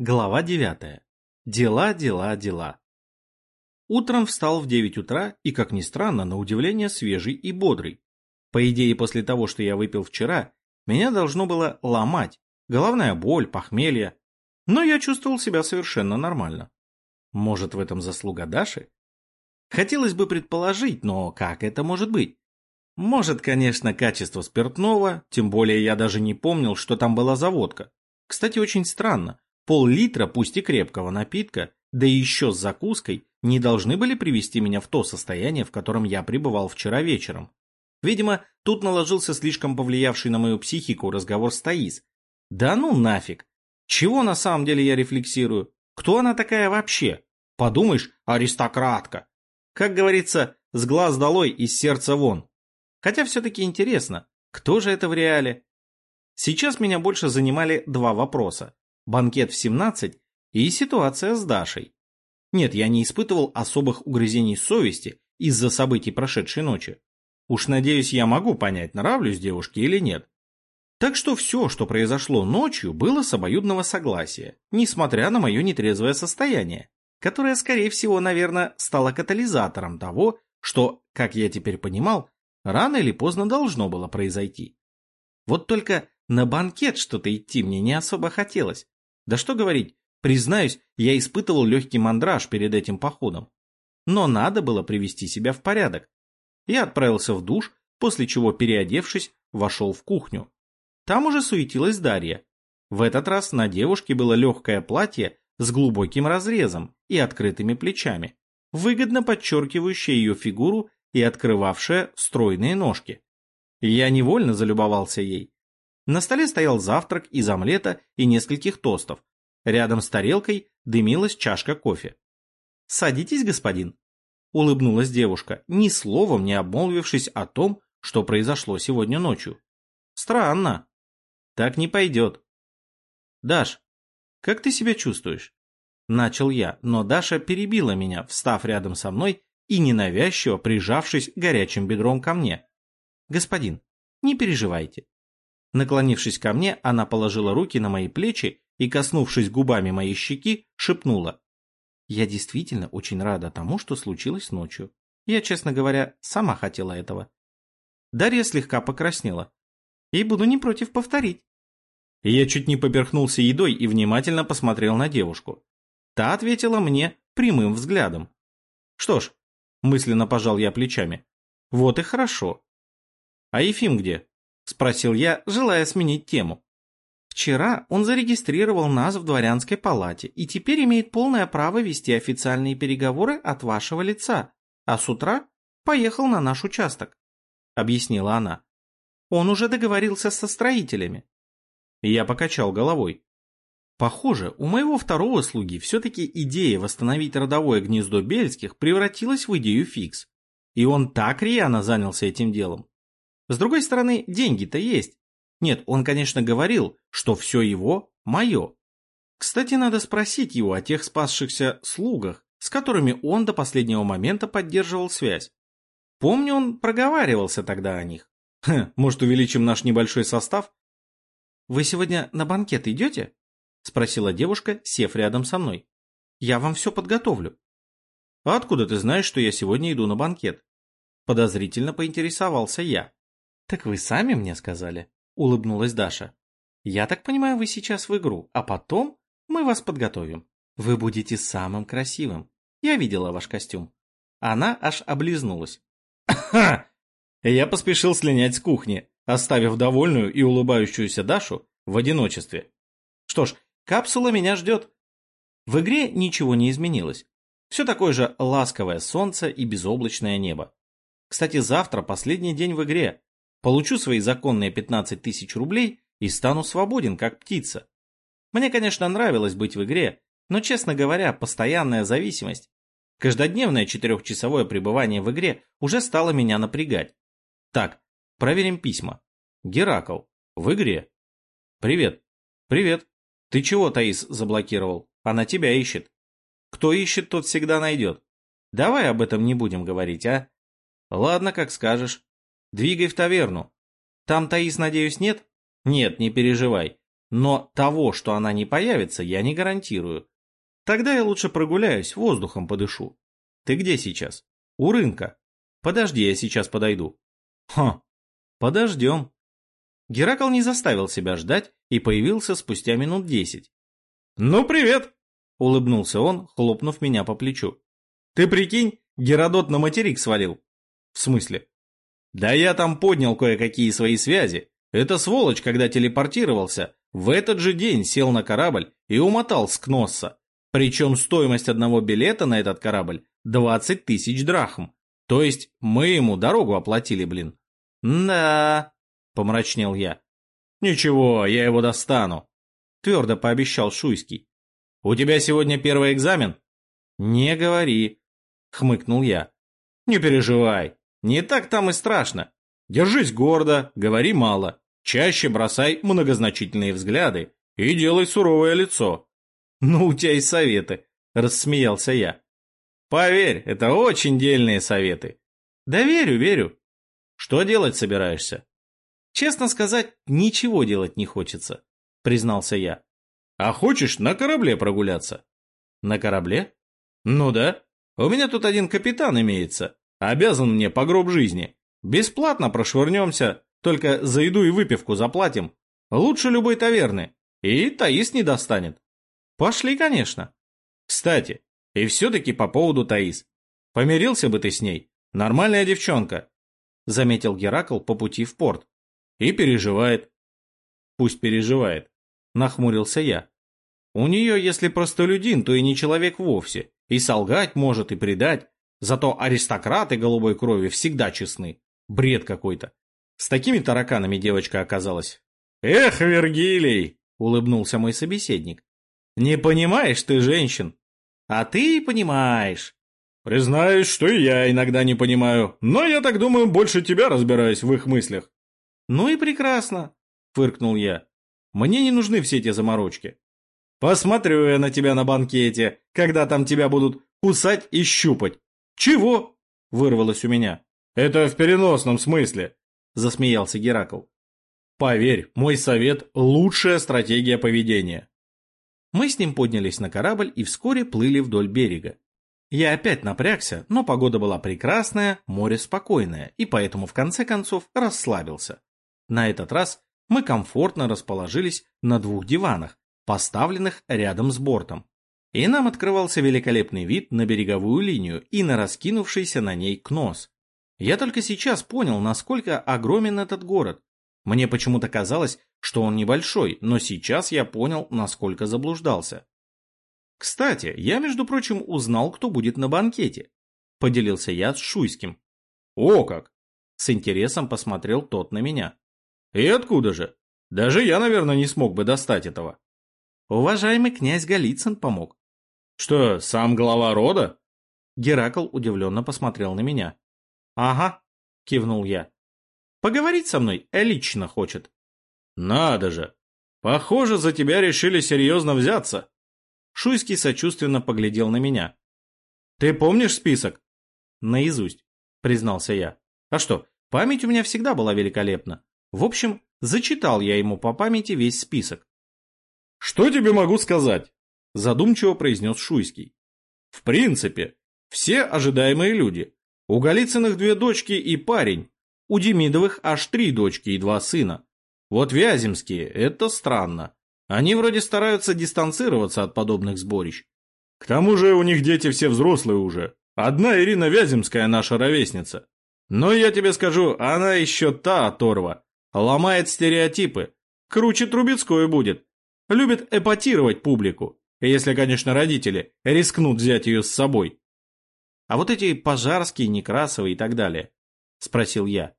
Глава 9. Дела, дела, дела. Утром встал в 9 утра и, как ни странно, на удивление свежий и бодрый. По идее, после того, что я выпил вчера, меня должно было ломать. Головная боль, похмелье. Но я чувствовал себя совершенно нормально. Может, в этом заслуга Даши? Хотелось бы предположить, но как это может быть? Может, конечно, качество спиртного, тем более я даже не помнил, что там была заводка. Кстати, очень странно. Пол-литра, пусть и крепкого напитка, да и еще с закуской, не должны были привести меня в то состояние, в котором я пребывал вчера вечером. Видимо, тут наложился слишком повлиявший на мою психику разговор с Таис. Да ну нафиг! Чего на самом деле я рефлексирую? Кто она такая вообще? Подумаешь, аристократка. Как говорится, с глаз долой, из сердца вон. Хотя все-таки интересно, кто же это в реале? Сейчас меня больше занимали два вопроса банкет в 17 и ситуация с Дашей. Нет, я не испытывал особых угрызений совести из-за событий прошедшей ночи. Уж надеюсь, я могу понять, нравлюсь девушке или нет. Так что все, что произошло ночью, было с обоюдного согласия, несмотря на мое нетрезвое состояние, которое, скорее всего, наверное, стало катализатором того, что, как я теперь понимал, рано или поздно должно было произойти. Вот только на банкет что-то идти мне не особо хотелось, да что говорить, признаюсь, я испытывал легкий мандраж перед этим походом. Но надо было привести себя в порядок. Я отправился в душ, после чего, переодевшись, вошел в кухню. Там уже суетилась Дарья. В этот раз на девушке было легкое платье с глубоким разрезом и открытыми плечами, выгодно подчеркивающее ее фигуру и открывавшее стройные ножки. Я невольно залюбовался ей. На столе стоял завтрак из омлета и нескольких тостов. Рядом с тарелкой дымилась чашка кофе. «Садитесь, господин», — улыбнулась девушка, ни словом не обмолвившись о том, что произошло сегодня ночью. «Странно. Так не пойдет». «Даш, как ты себя чувствуешь?» Начал я, но Даша перебила меня, встав рядом со мной и ненавязчиво прижавшись горячим бедром ко мне. «Господин, не переживайте. Наклонившись ко мне, она положила руки на мои плечи и, коснувшись губами моей щеки, шепнула. «Я действительно очень рада тому, что случилось ночью. Я, честно говоря, сама хотела этого». Дарья слегка покраснела. «И буду не против повторить». Я чуть не поперхнулся едой и внимательно посмотрел на девушку. Та ответила мне прямым взглядом. «Что ж», — мысленно пожал я плечами, — «вот и хорошо». «А Ефим где?» — спросил я, желая сменить тему. Вчера он зарегистрировал нас в дворянской палате и теперь имеет полное право вести официальные переговоры от вашего лица, а с утра поехал на наш участок, — объяснила она. Он уже договорился со строителями. Я покачал головой. Похоже, у моего второго слуги все-таки идея восстановить родовое гнездо Бельских превратилась в идею фикс. И он так рьяно занялся этим делом, с другой стороны, деньги-то есть. Нет, он, конечно, говорил, что все его мое. Кстати, надо спросить его о тех спасшихся слугах, с которыми он до последнего момента поддерживал связь. Помню, он проговаривался тогда о них. Хм, может, увеличим наш небольшой состав? «Вы сегодня на банкет идете?» — спросила девушка, сев рядом со мной. «Я вам все подготовлю». «А откуда ты знаешь, что я сегодня иду на банкет?» Подозрительно поинтересовался я. «Так вы сами мне сказали?» — улыбнулась Даша. «Я так понимаю, вы сейчас в игру, а потом мы вас подготовим. Вы будете самым красивым. Я видела ваш костюм». Она аж облизнулась. «Ха!» Я поспешил слинять с кухни, оставив довольную и улыбающуюся Дашу в одиночестве. Что ж, капсула меня ждет. В игре ничего не изменилось. Все такое же ласковое солнце и безоблачное небо. Кстати, завтра последний день в игре, Получу свои законные 15 тысяч рублей и стану свободен, как птица. Мне, конечно, нравилось быть в игре, но, честно говоря, постоянная зависимость, каждодневное четырехчасовое пребывание в игре уже стало меня напрягать. Так, проверим письма. Геракл. В игре. Привет. Привет. Ты чего, Таис, заблокировал? Она тебя ищет. Кто ищет, тот всегда найдет. Давай об этом не будем говорить, а? Ладно, как скажешь. Двигай в таверну. Там Таис, надеюсь, нет? Нет, не переживай. Но того, что она не появится, я не гарантирую. Тогда я лучше прогуляюсь, воздухом подышу. Ты где сейчас? У рынка. Подожди, я сейчас подойду. Хм, подождем. Геракл не заставил себя ждать и появился спустя минут десять. «Ну, привет!» — улыбнулся он, хлопнув меня по плечу. «Ты прикинь, Геродот на материк свалил». «В смысле?» «Да я там поднял кое-какие свои связи. Это сволочь, когда телепортировался, в этот же день сел на корабль и умотал с Кносса. Причем стоимость одного билета на этот корабль 20 тысяч драхм. То есть мы ему дорогу оплатили, блин. Да, помрачнел я. Ничего, я его достану, твердо пообещал Шуйский. У тебя сегодня первый экзамен? Не говори, хмыкнул я. Не переживай, не так там и страшно. Держись гордо, говори мало, чаще бросай многозначительные взгляды и делай суровое лицо. «Ну, у тебя и советы», — рассмеялся я. «Поверь, это очень дельные советы». «Да верю, верю». «Что делать собираешься?» «Честно сказать, ничего делать не хочется», — признался я. «А хочешь на корабле прогуляться?» «На корабле?» «Ну да. У меня тут один капитан имеется. Обязан мне по гроб жизни. Бесплатно прошвырнемся, только за еду и выпивку заплатим. Лучше любой таверны. И Таис не достанет. Пошли, конечно. Кстати, и все-таки по поводу Таис. Помирился бы ты с ней. Нормальная девчонка. Заметил Геракл по пути в порт. И переживает. Пусть переживает. Нахмурился я. У нее, если простолюдин, то и не человек вовсе. И солгать может, и предать. Зато аристократы голубой крови всегда честны. Бред какой-то. С такими тараканами девочка оказалась. «Эх, Вергилий!» — улыбнулся мой собеседник. Не понимаешь ты женщин. А ты понимаешь. Признаюсь, что и я иногда не понимаю, но я так думаю, больше тебя разбираюсь в их мыслях. Ну и прекрасно, фыркнул я. Мне не нужны все эти заморочки. Посмотрю я на тебя на банкете, когда там тебя будут кусать и щупать. Чего? Вырвалось у меня. Это в переносном смысле, засмеялся Геракл. Поверь, мой совет – лучшая стратегия поведения. Мы с ним поднялись на корабль и вскоре плыли вдоль берега. Я опять напрягся, но погода была прекрасная, море спокойное, и поэтому в конце концов расслабился. На этот раз мы комфортно расположились на двух диванах, поставленных рядом с бортом. И нам открывался великолепный вид на береговую линию и на раскинувшийся на ней кнос. Я только сейчас понял, насколько огромен этот город, мне почему-то казалось, что он небольшой, но сейчас я понял, насколько заблуждался. Кстати, я, между прочим, узнал, кто будет на банкете. Поделился я с Шуйским. О как! С интересом посмотрел тот на меня. И откуда же? Даже я, наверное, не смог бы достать этого. Уважаемый князь Голицын помог. Что, сам глава рода? Геракл удивленно посмотрел на меня. Ага, кивнул я. Поговорить со мной лично хочет. Надо же. Похоже, за тебя решили серьезно взяться. Шуйский сочувственно поглядел на меня. Ты помнишь список? Наизусть, признался я. А что, память у меня всегда была великолепна. В общем, зачитал я ему по памяти весь список. Что тебе могу сказать? Задумчиво произнес Шуйский. В принципе, все ожидаемые люди. У Голицыных две дочки и парень, у Демидовых аж три дочки и два сына. Вот Вяземские – это странно. Они вроде стараются дистанцироваться от подобных сборищ. К тому же у них дети все взрослые уже. Одна Ирина Вяземская наша ровесница. Но я тебе скажу, она еще та оторва. Ломает стереотипы. Круче Трубецкой будет. Любит эпатировать публику. Если, конечно, родители рискнут взять ее с собой. А вот эти Пожарские, Некрасовы и так далее. Спросил я.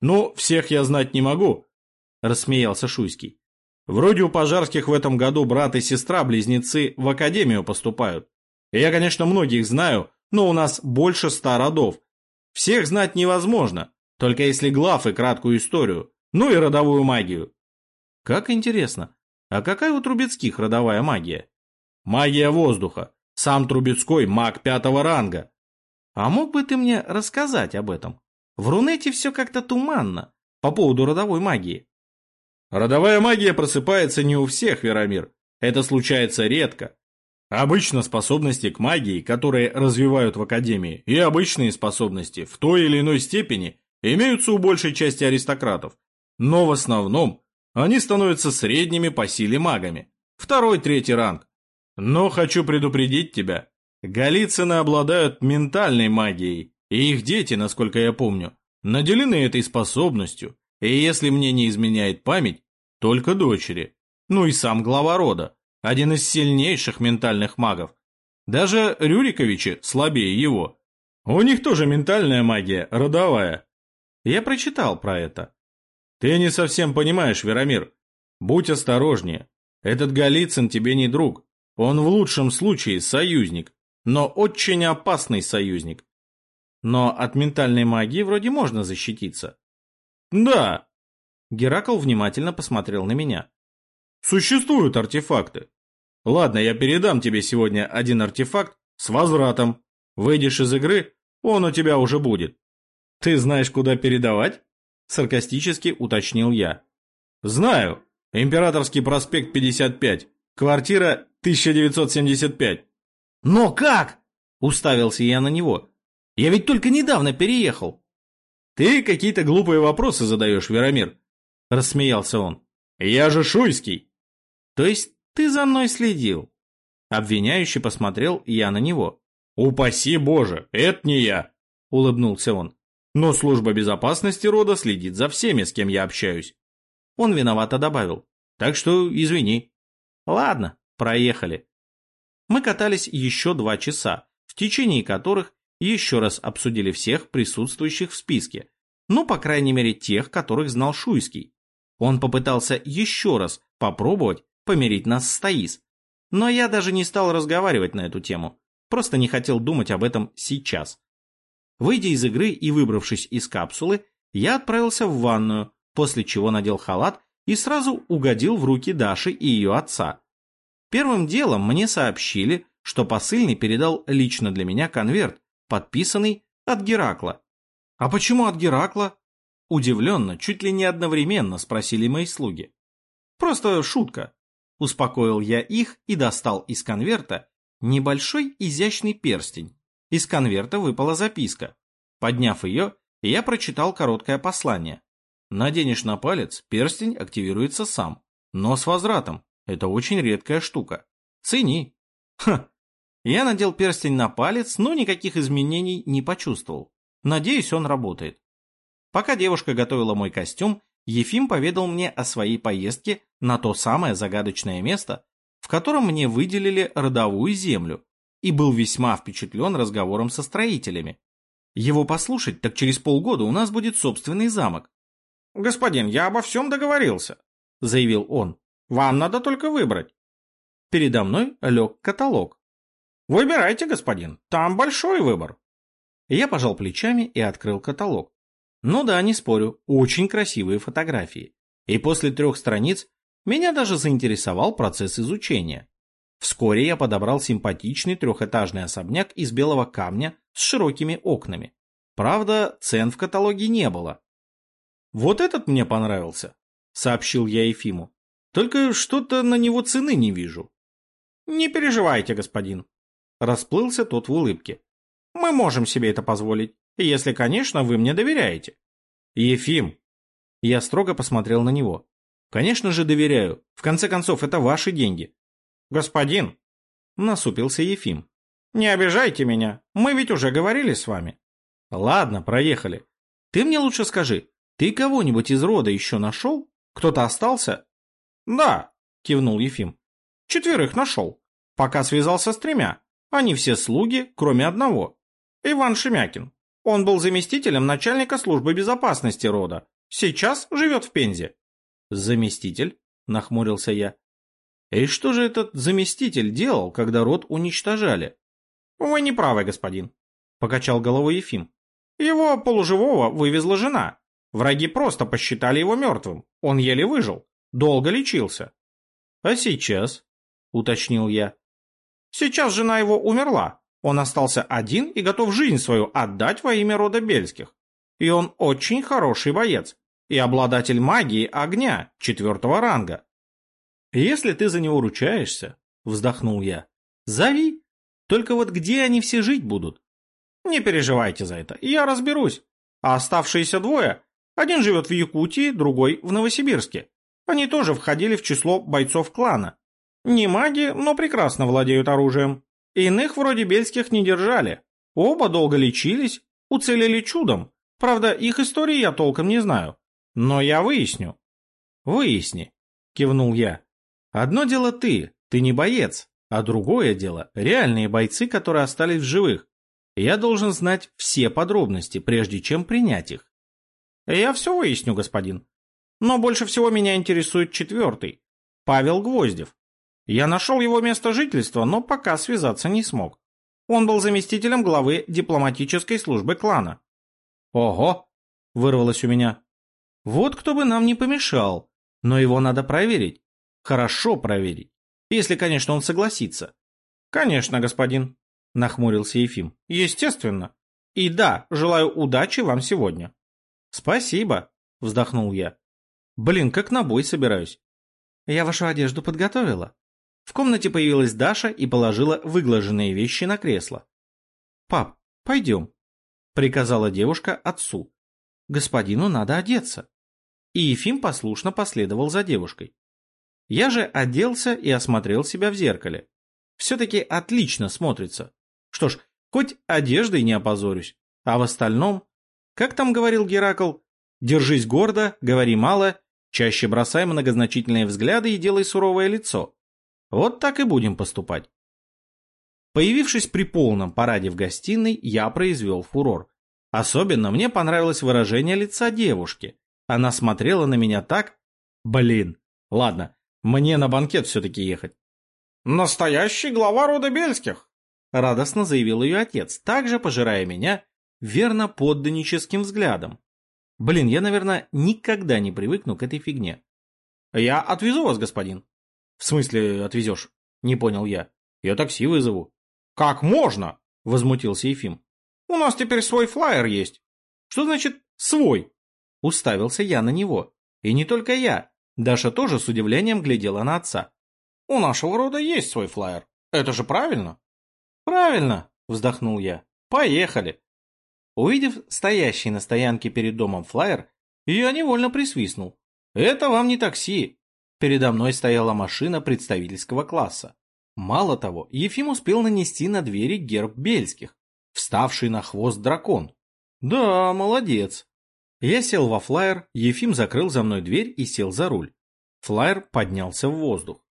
«Ну, всех я знать не могу», — рассмеялся Шуйский. «Вроде у пожарских в этом году брат и сестра-близнецы в академию поступают. я, конечно, многих знаю, но у нас больше ста родов. Всех знать невозможно, только если глав и краткую историю, ну и родовую магию». «Как интересно. А какая у Трубецких родовая магия?» «Магия воздуха. Сам Трубецкой маг пятого ранга». «А мог бы ты мне рассказать об этом?» В Рунете все как-то туманно по поводу родовой магии. Родовая магия просыпается не у всех, Веромир. Это случается редко. Обычно способности к магии, которые развивают в Академии, и обычные способности в той или иной степени имеются у большей части аристократов. Но в основном они становятся средними по силе магами. Второй-третий ранг. Но хочу предупредить тебя. Голицыны обладают ментальной магией, и их дети, насколько я помню, наделены этой способностью, и если мне не изменяет память, только дочери. Ну и сам глава рода один из сильнейших ментальных магов. Даже Рюриковичи слабее его. У них тоже ментальная магия, родовая. Я прочитал про это. Ты не совсем понимаешь, Веромир. Будь осторожнее. Этот Голицын тебе не друг. Он в лучшем случае союзник, но очень опасный союзник. Но от ментальной магии вроде можно защититься. Да. Геракл внимательно посмотрел на меня. Существуют артефакты. Ладно, я передам тебе сегодня один артефакт с возвратом. Выйдешь из игры, он у тебя уже будет. Ты знаешь, куда передавать? Саркастически уточнил я. Знаю. Императорский проспект 55. Квартира 1975. Но как? Уставился я на него. Я ведь только недавно переехал. Ты какие-то глупые вопросы задаешь, Веромир. Рассмеялся он. Я же Шуйский. То есть ты за мной следил? Обвиняющий посмотрел я на него. Упаси Боже, это не я, улыбнулся он. Но служба безопасности рода следит за всеми, с кем я общаюсь. Он виновато добавил. Так что извини. Ладно, проехали. Мы катались еще два часа, в течение которых еще раз обсудили всех присутствующих в списке. Ну, по крайней мере, тех, которых знал Шуйский. Он попытался еще раз попробовать помирить нас с Таис. Но я даже не стал разговаривать на эту тему, просто не хотел думать об этом сейчас. Выйдя из игры и выбравшись из капсулы, я отправился в ванную, после чего надел халат и сразу угодил в руки Даши и ее отца. Первым делом мне сообщили, что посыльный передал лично для меня конверт, подписанный от Геракла. «А почему от Геракла?» Удивленно, чуть ли не одновременно спросили мои слуги. «Просто шутка», Успокоил я их и достал из конверта небольшой изящный перстень. Из конверта выпала записка. Подняв ее, я прочитал короткое послание. Наденешь на палец, перстень активируется сам, но с возвратом. Это очень редкая штука. Цени. Ха. Я надел перстень на палец, но никаких изменений не почувствовал. Надеюсь, он работает. Пока девушка готовила мой костюм, Ефим поведал мне о своей поездке на то самое загадочное место, в котором мне выделили родовую землю, и был весьма впечатлен разговором со строителями. Его послушать, так через полгода у нас будет собственный замок. «Господин, я обо всем договорился», — заявил он. «Вам надо только выбрать». Передо мной лег каталог. «Выбирайте, господин, там большой выбор». Я пожал плечами и открыл каталог. Ну да, не спорю, очень красивые фотографии. И после трех страниц меня даже заинтересовал процесс изучения. Вскоре я подобрал симпатичный трехэтажный особняк из белого камня с широкими окнами. Правда, цен в каталоге не было. «Вот этот мне понравился», — сообщил я Ефиму. «Только что-то на него цены не вижу». «Не переживайте, господин», — расплылся тот в улыбке. «Мы можем себе это позволить. Если, конечно, вы мне доверяете. Ефим. Я строго посмотрел на него. Конечно же доверяю. В конце концов, это ваши деньги. Господин. Насупился Ефим. Не обижайте меня. Мы ведь уже говорили с вами. Ладно, проехали. Ты мне лучше скажи, ты кого-нибудь из рода еще нашел? Кто-то остался? Да, кивнул Ефим. Четверых нашел. Пока связался с тремя. Они все слуги, кроме одного. Иван Шемякин. Он был заместителем начальника службы безопасности рода. Сейчас живет в Пензе. Заместитель? Нахмурился я. И что же этот заместитель делал, когда род уничтожали? Вы не правы, господин. Покачал головой Ефим. Его полуживого вывезла жена. Враги просто посчитали его мертвым. Он еле выжил. Долго лечился. А сейчас? Уточнил я. Сейчас жена его умерла, он остался один и готов жизнь свою отдать во имя рода Бельских. И он очень хороший боец. и обладатель магии огня четвертого ранга. Если ты за него ручаешься, вздохнул я, зови. Только вот где они все жить будут? Не переживайте за это, я разберусь. А оставшиеся двое, один живет в Якутии, другой в Новосибирске. Они тоже входили в число бойцов клана. Не маги, но прекрасно владеют оружием. Иных вроде бельских не держали. Оба долго лечились, уцелели чудом. Правда, их истории я толком не знаю. Но я выясню. Выясни, кивнул я. Одно дело ты, ты не боец, а другое дело реальные бойцы, которые остались в живых. Я должен знать все подробности, прежде чем принять их. Я все выясню, господин. Но больше всего меня интересует четвертый. Павел Гвоздев. Я нашел его место жительства, но пока связаться не смог. Он был заместителем главы дипломатической службы клана. Ого! Вырвалось у меня. Вот кто бы нам не помешал. Но его надо проверить. Хорошо проверить. Если, конечно, он согласится. Конечно, господин. Нахмурился Ефим. Естественно. И да, желаю удачи вам сегодня. Спасибо, вздохнул я. Блин, как на бой собираюсь. Я вашу одежду подготовила. В комнате появилась Даша и положила выглаженные вещи на кресло. «Пап, пойдем», — приказала девушка отцу. «Господину надо одеться». И Ефим послушно последовал за девушкой. Я же оделся и осмотрел себя в зеркале. Все-таки отлично смотрится. Что ж, хоть одеждой не опозорюсь. А в остальном, как там говорил Геракл, держись гордо, говори мало, чаще бросай многозначительные взгляды и делай суровое лицо. Вот так и будем поступать. Появившись при полном параде в гостиной, я произвел фурор. Особенно мне понравилось выражение лица девушки. Она смотрела на меня так... Блин, ладно, мне на банкет все-таки ехать. «Настоящий глава рода Бельских!» Радостно заявил ее отец, также пожирая меня верно подданническим взглядом. Блин, я, наверное, никогда не привыкну к этой фигне. «Я отвезу вас, господин», «В смысле отвезешь?» — не понял я. «Я такси вызову». «Как можно?» — возмутился Ефим. «У нас теперь свой флайер есть». «Что значит «свой»?» Уставился я на него. И не только я. Даша тоже с удивлением глядела на отца. «У нашего рода есть свой флайер. Это же правильно?» «Правильно», — вздохнул я. «Поехали». Увидев стоящий на стоянке перед домом флайер, я невольно присвистнул. «Это вам не такси, Передо мной стояла машина представительского класса. Мало того, Ефим успел нанести на двери герб Бельских, вставший на хвост дракон. Да, молодец. Я сел во флайер, Ефим закрыл за мной дверь и сел за руль. Флайер поднялся в воздух.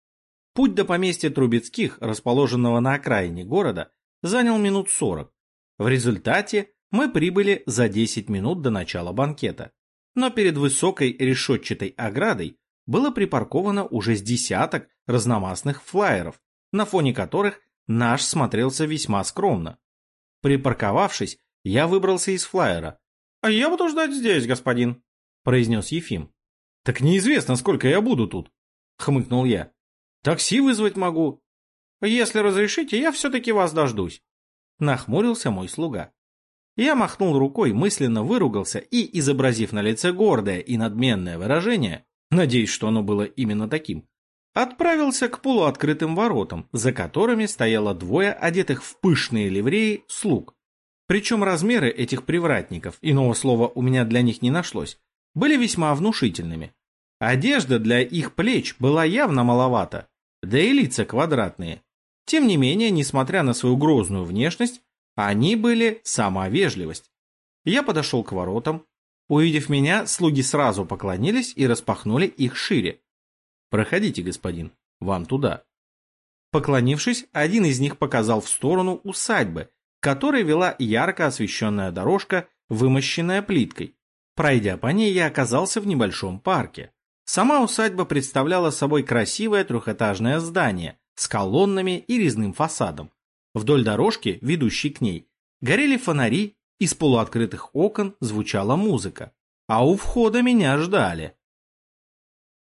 Путь до поместья Трубецких, расположенного на окраине города, занял минут сорок. В результате мы прибыли за 10 минут до начала банкета. Но перед высокой решетчатой оградой было припарковано уже с десяток разномастных флайеров, на фоне которых наш смотрелся весьма скромно. Припарковавшись, я выбрался из флайера. «А я буду ждать здесь, господин», — произнес Ефим. «Так неизвестно, сколько я буду тут», — хмыкнул я. «Такси вызвать могу». «Если разрешите, я все-таки вас дождусь», — нахмурился мой слуга. Я махнул рукой, мысленно выругался и, изобразив на лице гордое и надменное выражение, надеюсь, что оно было именно таким, отправился к полуоткрытым воротам, за которыми стояло двое одетых в пышные ливреи слуг. Причем размеры этих привратников, иного слова у меня для них не нашлось, были весьма внушительными. Одежда для их плеч была явно маловата, да и лица квадратные. Тем не менее, несмотря на свою грозную внешность, они были сама вежливость. Я подошел к воротам, Увидев меня, слуги сразу поклонились и распахнули их шире. «Проходите, господин, вам туда». Поклонившись, один из них показал в сторону усадьбы, которой вела ярко освещенная дорожка, вымощенная плиткой. Пройдя по ней, я оказался в небольшом парке. Сама усадьба представляла собой красивое трехэтажное здание с колоннами и резным фасадом. Вдоль дорожки, ведущей к ней, горели фонари из полуоткрытых окон звучала музыка, а у входа меня ждали.